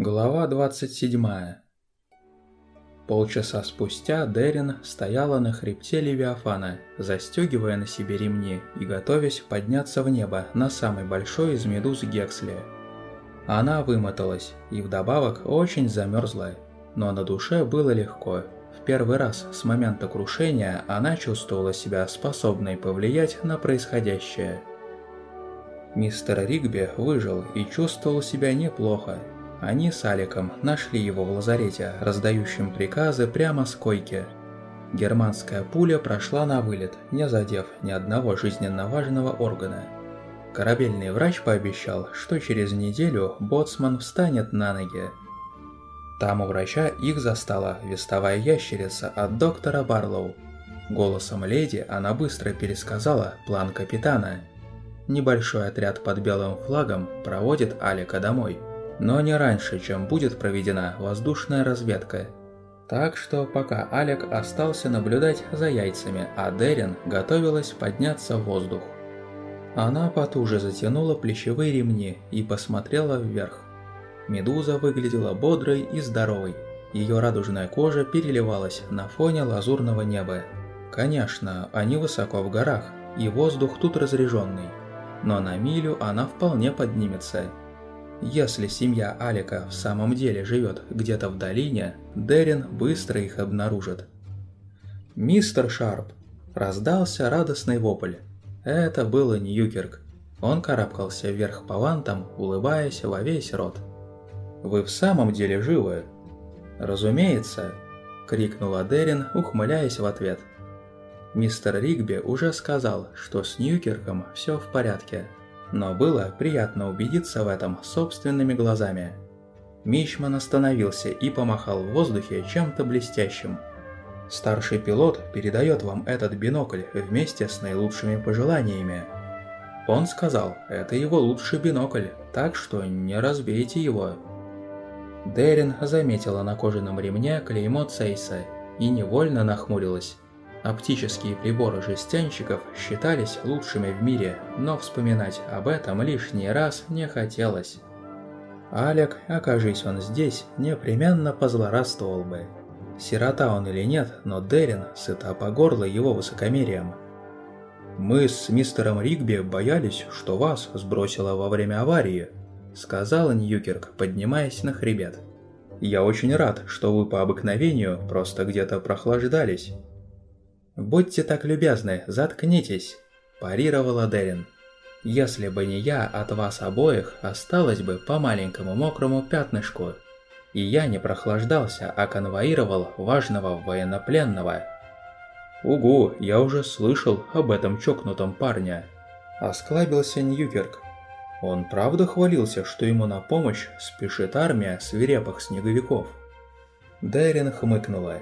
Глава 27 Полчаса спустя Дерин стояла на хребте Левиафана, застегивая на себе ремни и готовясь подняться в небо на самый большой из медуз Гексли. Она вымоталась и вдобавок очень замерзла, но на душе было легко. В первый раз с момента крушения она чувствовала себя способной повлиять на происходящее. Мистер Ригби выжил и чувствовал себя неплохо, они с Аликом нашли его в лазарете, раздающим приказы прямо с койки. Германская пуля прошла на вылет, не задев ни одного жизненно важного органа. Корабельный врач пообещал, что через неделю боцман встанет на ноги. Там у врача их застала вестовая ящерица от доктора Барлоу. Голосом леди она быстро пересказала план капитана. Небольшой отряд под белым флагом проводит Алика домой но не раньше, чем будет проведена воздушная разведка. Так что пока Алек остался наблюдать за яйцами, а Дерин готовилась подняться в воздух. Она потуже затянула плечевые ремни и посмотрела вверх. Медуза выглядела бодрой и здоровой. Ее радужная кожа переливалась на фоне лазурного неба. Конечно, они высоко в горах, и воздух тут разреженный. Но на милю она вполне поднимется – если семья Алика в самом деле живет где-то в долине, Дерин быстро их обнаружит. «Мистер Шарп!» – раздался радостный вопль. Это был Ньюкерк. Он карабкался вверх по вантам, улыбаясь во весь рот. «Вы в самом деле живы?» «Разумеется!» – крикнула Дерин, ухмыляясь в ответ. Мистер Ригби уже сказал, что с Ньюкерком все в порядке но было приятно убедиться в этом собственными глазами. Мичман остановился и помахал в воздухе чем-то блестящим. Старший пилот передает вам этот бинокль вместе с наилучшими пожеланиями. Он сказал, это его лучший бинокль, так что не разбейте его. Дерин заметила на кожаном ремне клеймо Цейса и невольно нахмурилась. Оптические приборы жестянщиков считались лучшими в мире, но вспоминать об этом лишний раз не хотелось. Алек, окажись он здесь, непременно позлорадствовал бы. Сирота он или нет, но Дерин сыта по горло его высокомерием. «Мы с мистером Ригби боялись, что вас сбросило во время аварии», сказал Ньюкерк, поднимаясь на хребет. «Я очень рад, что вы по обыкновению просто где-то прохлаждались». «Будьте так любезны, заткнитесь», – парировала Дерин. «Если бы не я, от вас обоих осталось бы по маленькому мокрому пятнышку. И я не прохлаждался, а конвоировал важного военнопленного». «Угу, я уже слышал об этом чокнутом парне», – осклабился Ньюкерк. Он правда хвалился, что ему на помощь спешит армия свирепых снеговиков. Дерин хмыкнула.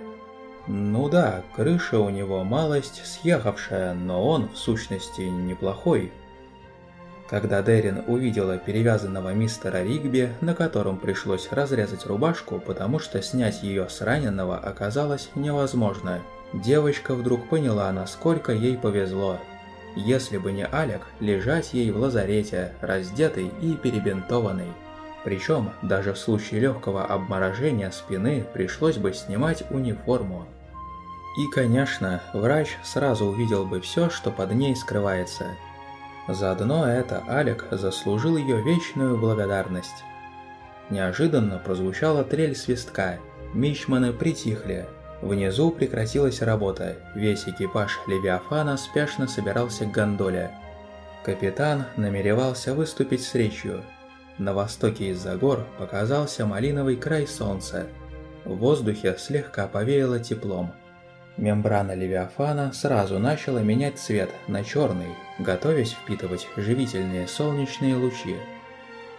Ну да, крыша у него малость съехавшая, но он, в сущности, неплохой. Когда Дерин увидела перевязанного мистера Ригби, на котором пришлось разрезать рубашку, потому что снять ее с раненого оказалось невозможно, девочка вдруг поняла, насколько ей повезло. Если бы не Алек, лежать ей в лазарете, раздетый и перебинтованный. Причем, даже в случае легкого обморожения спины пришлось бы снимать униформу. И, конечно, врач сразу увидел бы все, что под ней скрывается. Заодно это Алек заслужил ее вечную благодарность. Неожиданно прозвучала трель свистка, мичманы притихли. Внизу прекратилась работа, весь экипаж Левиафана спешно собирался к гондоле. Капитан намеревался выступить с речью. На востоке из-за гор показался малиновый край солнца. В воздухе слегка повеяло теплом. Мембрана Левиафана сразу начала менять цвет на черный, готовясь впитывать живительные солнечные лучи.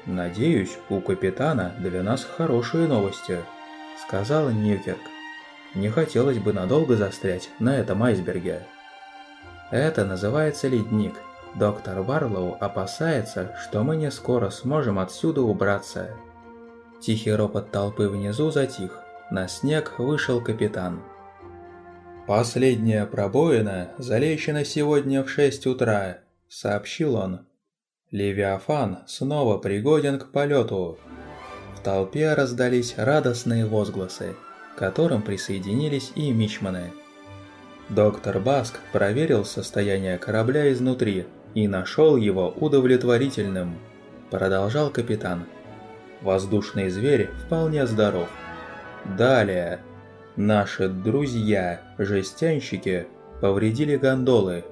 «Надеюсь, у капитана для нас хорошие новости», — сказал Ньюкерк. «Не хотелось бы надолго застрять на этом айсберге». «Это называется ледник. Доктор Барлоу опасается, что мы не скоро сможем отсюда убраться». Тихий ропот толпы внизу затих. На снег вышел капитан. «Последняя пробоина залечена сегодня в 6 утра», — сообщил он. «Левиафан снова пригоден к полету». толпе раздались радостные возгласы, к которым присоединились и мичманы. Доктор Баск проверил состояние корабля изнутри и нашел его удовлетворительным, продолжал капитан. Воздушный зверь вполне здоров. Далее. Наши друзья, жестянщики, повредили гондолы.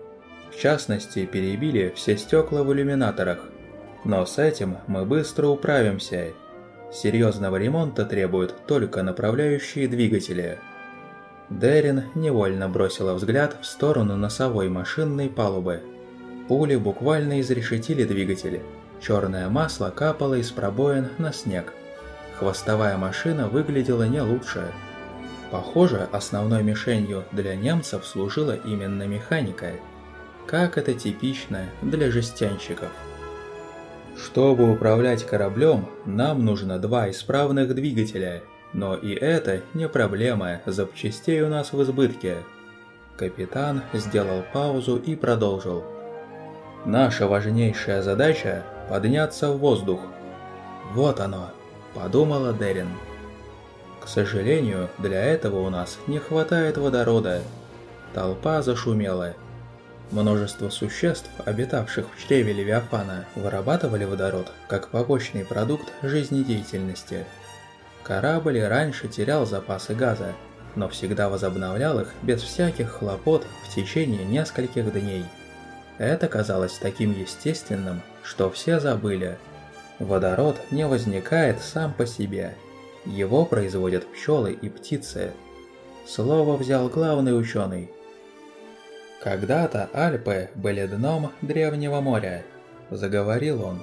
В частности, перебили все стекла в иллюминаторах. Но с этим мы быстро управимся. Серьезного ремонта требуют только направляющие двигатели. Дерин невольно бросила взгляд в сторону носовой машинной палубы. Пули буквально изрешетили двигатели. Черное масло капало из пробоин на снег. Хвостовая машина выглядела не лучше. Похоже, основной мишенью для немцев служила именно механика. Как это типично для жестянщиков. Чтобы управлять кораблем, нам нужно два исправных двигателя, но и это не проблема, запчастей у нас в избытке. Капитан сделал паузу и продолжил. Наша важнейшая задача – подняться в воздух. Вот оно, подумала Дерин. К сожалению, для этого у нас не хватает водорода. Толпа зашумела. Множество существ, обитавших в чреве Левиафана, вырабатывали водород как побочный продукт жизнедеятельности. Корабль раньше терял запасы газа, но всегда возобновлял их без всяких хлопот в течение нескольких дней. Это казалось таким естественным, что все забыли. Водород не возникает сам по себе. Его производят пчелы и птицы. Слово взял главный ученый. «Когда-то Альпы были дном древнего моря», – заговорил он.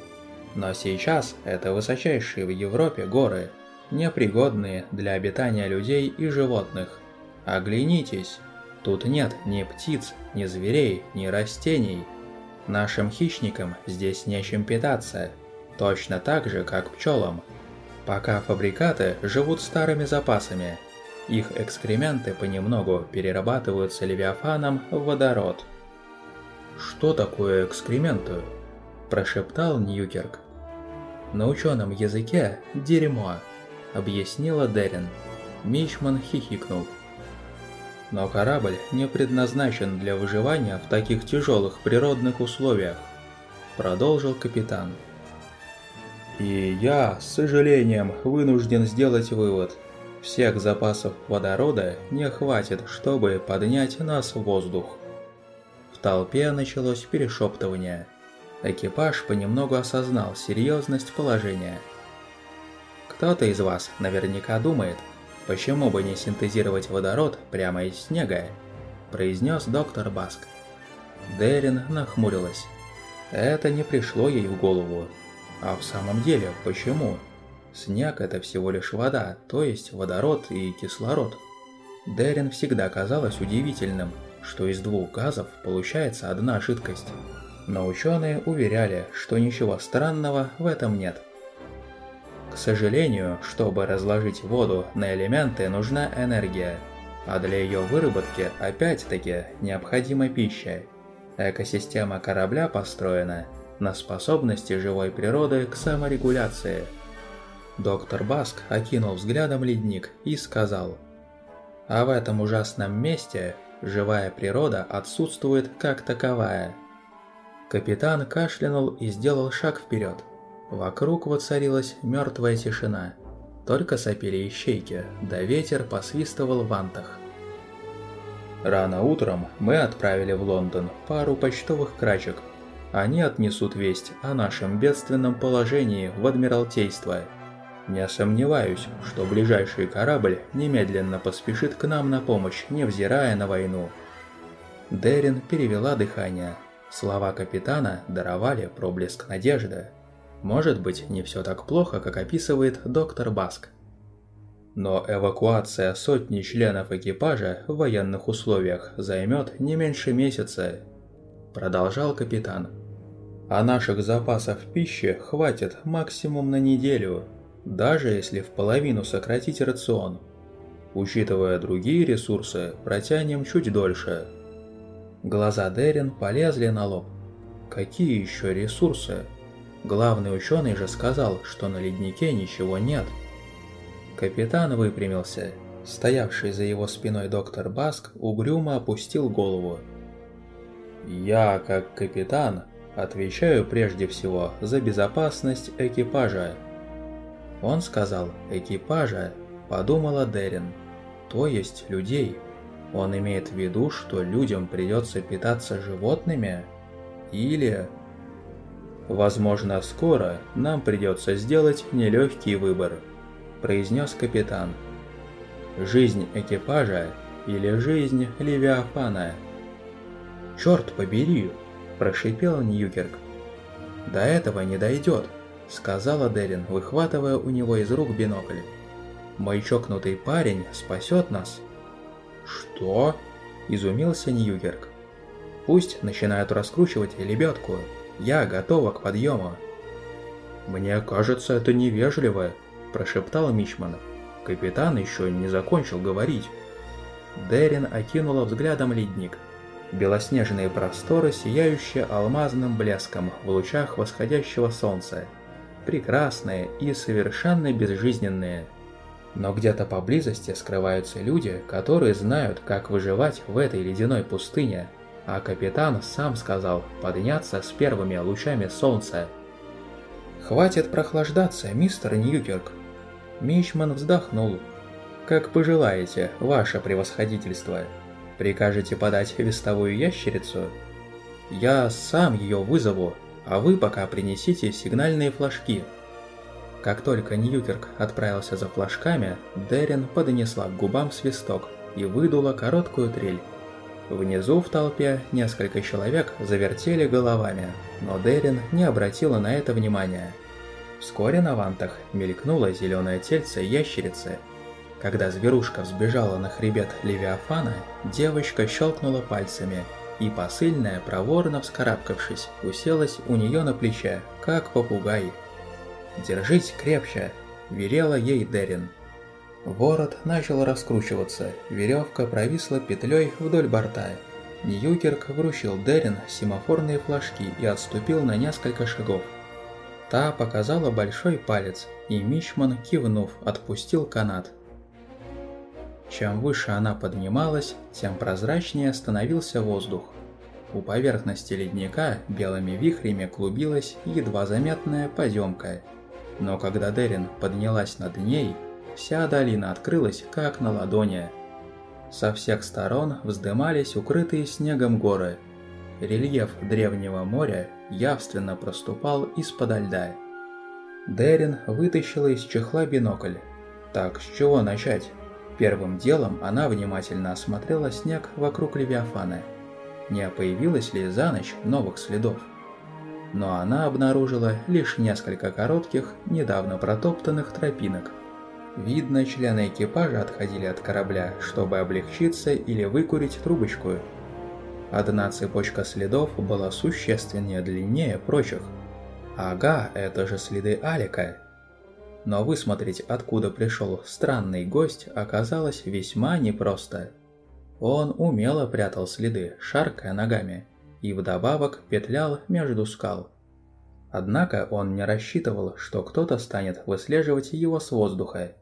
«Но сейчас это высочайшие в Европе горы, непригодные для обитания людей и животных. Оглянитесь, Тут нет ни птиц, ни зверей, ни растений. Нашим хищникам здесь нечем питаться, точно так же, как пчелам. Пока фабрикаты живут старыми запасами, их экскременты понемногу перерабатываются левиафаном в водород. «Что такое экскременты?» – прошептал Ньюкерк. «На ученом языке – дерьмо», – объяснила Дерин. Мичман хихикнул. Но корабль не предназначен для выживания в таких тяжелых природных условиях, продолжил капитан. И я, с сожалением, вынужден сделать вывод. Всех запасов водорода не хватит, чтобы поднять нас в воздух. В толпе началось перешептывание. Экипаж понемногу осознал серьезность положения. Кто-то из вас наверняка думает, «Почему бы не синтезировать водород прямо из снега?» – произнес доктор Баск. Дерин нахмурилась. Это не пришло ей в голову. А в самом деле, почему? Снег – это всего лишь вода, то есть водород и кислород. Дерин всегда казалось удивительным, что из двух газов получается одна жидкость. Но ученые уверяли, что ничего странного в этом нет. К сожалению, чтобы разложить воду на элементы, нужна энергия, а для ее выработки опять-таки необходима пища. Экосистема корабля построена на способности живой природы к саморегуляции. Доктор Баск окинул взглядом ледник и сказал, «А в этом ужасном месте живая природа отсутствует как таковая». Капитан кашлянул и сделал шаг вперед. Вокруг воцарилась мертвая тишина. Только сопели ищейки, да ветер посвистывал в вантах. Рано утром мы отправили в Лондон пару почтовых крачек. Они отнесут весть о нашем бедственном положении в Адмиралтейство. Не сомневаюсь, что ближайший корабль немедленно поспешит к нам на помощь, невзирая на войну. Дерин перевела дыхание. Слова капитана даровали проблеск надежды. Может быть, не все так плохо, как описывает доктор Баск. Но эвакуация сотни членов экипажа в военных условиях займет не меньше месяца, продолжал капитан. А наших запасов пищи хватит максимум на неделю, даже если в половину сократить рацион. Учитывая другие ресурсы, протянем чуть дольше. Глаза Дерин полезли на лоб. Какие еще ресурсы? Главный ученый же сказал, что на леднике ничего нет – Капитан выпрямился. Стоявший за его спиной доктор Баск угрюмо опустил голову. «Я, как капитан, отвечаю прежде всего за безопасность экипажа». Он сказал «экипажа», подумала Дерин, то есть людей. Он имеет в виду, что людям придется питаться животными? Или... Возможно, скоро нам придется сделать нелегкий выбор, произнес капитан. Жизнь экипажа или жизнь Левиафана? Черт побери, прошипел Ньюкерк. До этого не дойдет, сказала Дерин, выхватывая у него из рук бинокль. Мой чокнутый парень спасет нас. «Что?» – изумился Ньюгерк. «Пусть начинают раскручивать лебедку. Я готова к подъему». «Мне кажется, это невежливо», – прошептал Мичман. Капитан еще не закончил говорить. Дерин окинула взглядом ледник. Белоснежные просторы, сияющие алмазным блеском в лучах восходящего солнца. Прекрасные и совершенно безжизненные – но где-то поблизости скрываются люди, которые знают, как выживать в этой ледяной пустыне, а капитан сам сказал подняться с первыми лучами солнца. «Хватит прохлаждаться, мистер Ньюкерк!» Мичман вздохнул. «Как пожелаете, ваше превосходительство. Прикажете подать вестовую ящерицу? Я сам ее вызову, а вы пока принесите сигнальные флажки». Как только Ньюкерк отправился за флажками, Дерин поднесла к губам свисток и выдула короткую трель. Внизу в толпе несколько человек завертели головами, но Дерин не обратила на это внимания. Вскоре на вантах мелькнуло зеленое тельце ящерицы. Когда зверушка взбежала на хребет Левиафана, девочка щелкнула пальцами, и посыльная, проворно вскарабкавшись, уселась у нее на плече, как попугай. «Держись крепче!» – велела ей Дерин. Ворот начал раскручиваться, веревка провисла петлей вдоль борта. Ньюкерк вручил Дерин семафорные флажки и отступил на несколько шагов. Та показала большой палец, и Мичман, кивнув, отпустил канат. Чем выше она поднималась, тем прозрачнее становился воздух. У поверхности ледника белыми вихрями клубилась едва заметная поземка – но когда Дерин поднялась над ней, вся долина открылась как на ладони. Со всех сторон вздымались укрытые снегом горы. Рельеф древнего моря явственно проступал из-под льда. Дерин вытащила из чехла бинокль. Так, с чего начать? Первым делом она внимательно осмотрела снег вокруг Левиафана. Не появилось ли за ночь новых следов? но она обнаружила лишь несколько коротких, недавно протоптанных тропинок. Видно, члены экипажа отходили от корабля, чтобы облегчиться или выкурить трубочку. Одна цепочка следов была существеннее длиннее прочих. Ага, это же следы Алика. Но высмотреть, откуда пришел странный гость, оказалось весьма непросто. Он умело прятал следы, шаркая ногами и вдобавок петлял между скал. Однако он не рассчитывал, что кто-то станет выслеживать его с воздуха.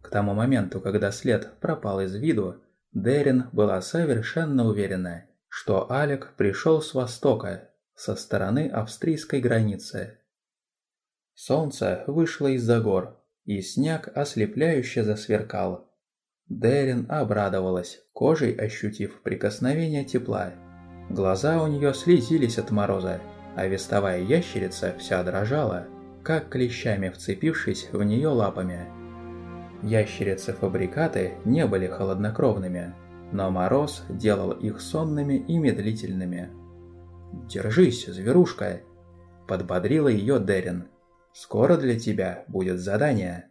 К тому моменту, когда след пропал из виду, Дерин была совершенно уверена, что Алек пришел с востока, со стороны австрийской границы. Солнце вышло из-за гор, и снег ослепляюще засверкал. Дерин обрадовалась, кожей ощутив прикосновение тепла. Глаза у нее слезились от мороза, а вестовая ящерица вся дрожала, как клещами вцепившись в нее лапами. Ящерицы-фабрикаты не были холоднокровными, но мороз делал их сонными и медлительными. «Держись, зверушка!» – подбодрила ее Дерин. «Скоро для тебя будет задание».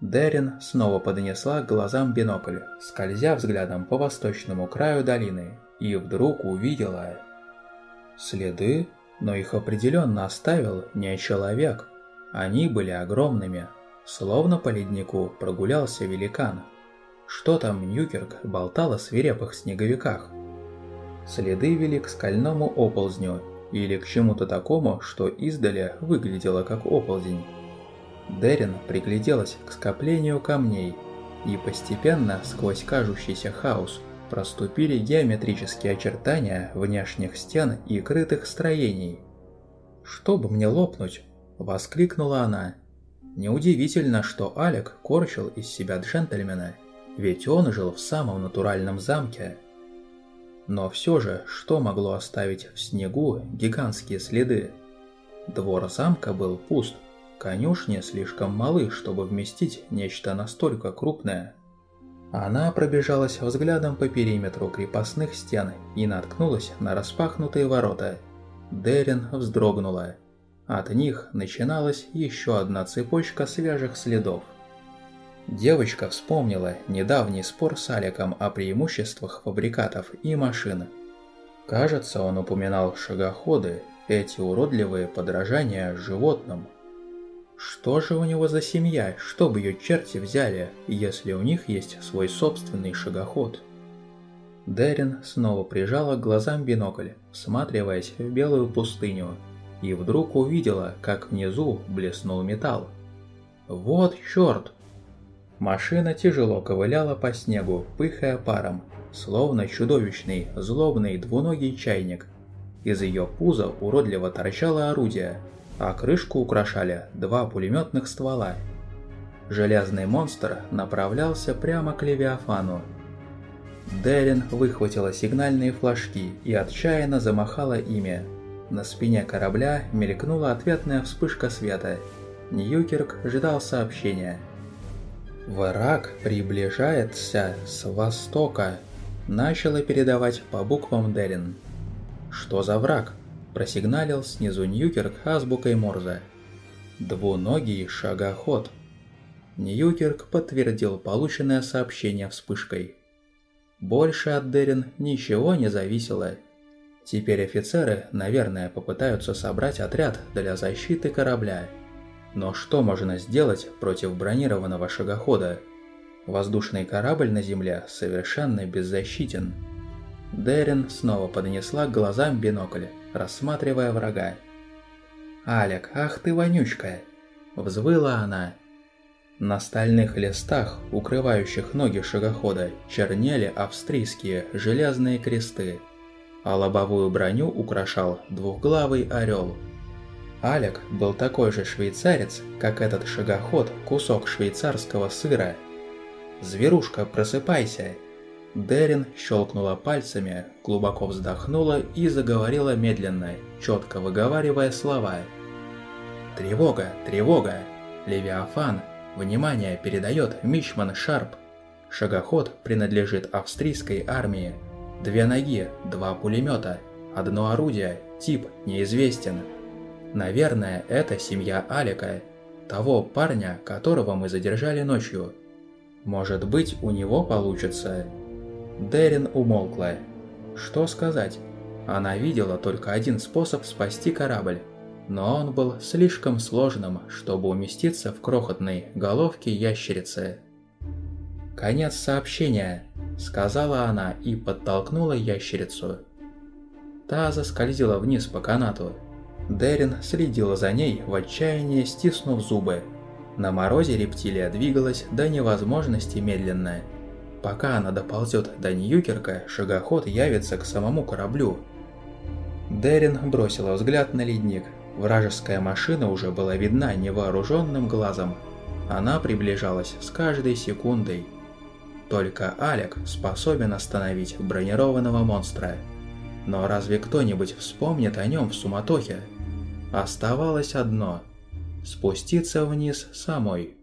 Дерин снова поднесла к глазам бинокль, скользя взглядом по восточному краю долины, и вдруг увидела... Следы, но их определенно оставил не человек. Они были огромными, словно по леднику прогулялся великан. Что там Ньюкерк болтал о свирепых снеговиках? Следы вели к скальному оползню или к чему-то такому, что издали выглядело как оползень. Дерин пригляделась к скоплению камней, и постепенно сквозь кажущийся хаос проступили геометрические очертания внешних стен и крытых строений. «Чтобы мне лопнуть!» – воскликнула она. Неудивительно, что Алек корчил из себя джентльмена, ведь он жил в самом натуральном замке. Но все же, что могло оставить в снегу гигантские следы? Двор замка был пуст, конюшни слишком малы, чтобы вместить нечто настолько крупное. Она пробежалась взглядом по периметру крепостных стен и наткнулась на распахнутые ворота. Дерин вздрогнула. От них начиналась еще одна цепочка свежих следов. Девочка вспомнила недавний спор с Аликом о преимуществах фабрикатов и машин. Кажется, он упоминал шагоходы, эти уродливые подражания животным – что же у него за семья, чтобы ее черти взяли, если у них есть свой собственный шагоход? Дерин снова прижала к глазам бинокль, всматриваясь в белую пустыню, и вдруг увидела, как внизу блеснул металл. «Вот черт!» Машина тяжело ковыляла по снегу, пыхая паром, словно чудовищный, злобный двуногий чайник. Из ее пуза уродливо торчало орудие, а крышку украшали два пулеметных ствола. Железный монстр направлялся прямо к Левиафану. Дерин выхватила сигнальные флажки и отчаянно замахала ими. На спине корабля мелькнула ответная вспышка света. Ньюкерк ждал сообщения. «Враг приближается с востока», – начала передавать по буквам Дерин. «Что за враг?» просигналил снизу Ньюкерк азбукой Морзе. Двуногий шагоход. Ньюкерк подтвердил полученное сообщение вспышкой. Больше от Дерин ничего не зависело. Теперь офицеры, наверное, попытаются собрать отряд для защиты корабля. Но что можно сделать против бронированного шагохода? Воздушный корабль на земле совершенно беззащитен. Дерин снова поднесла к глазам бинокль, рассматривая врага. «Алек, ах ты вонючка!» – взвыла она. На стальных листах, укрывающих ноги шагохода, чернели австрийские железные кресты, а лобовую броню украшал двухглавый орел. Алек был такой же швейцарец, как этот шагоход, кусок швейцарского сыра. «Зверушка, просыпайся!» Дерин щелкнула пальцами, глубоко вздохнула и заговорила медленно, четко выговаривая слова. «Тревога! Тревога! Левиафан! Внимание! Передает Мичман Шарп! Шагоход принадлежит австрийской армии. Две ноги, два пулемета, одно орудие, тип неизвестен. Наверное, это семья Алика, того парня, которого мы задержали ночью. Может быть, у него получится Дерин умолкла. Что сказать? Она видела только один способ спасти корабль, но он был слишком сложным, чтобы уместиться в крохотной головке ящерицы. «Конец сообщения», — сказала она и подтолкнула ящерицу. Та заскользила вниз по канату. Дерин следила за ней в отчаянии, стиснув зубы. На морозе рептилия двигалась до невозможности медленно. Пока она доползет до Ньюкерка, шагоход явится к самому кораблю. Дерин бросила взгляд на ледник. Вражеская машина уже была видна невооруженным глазом. Она приближалась с каждой секундой. Только Алек способен остановить бронированного монстра. Но разве кто-нибудь вспомнит о нем в суматохе? Оставалось одно – спуститься вниз самой.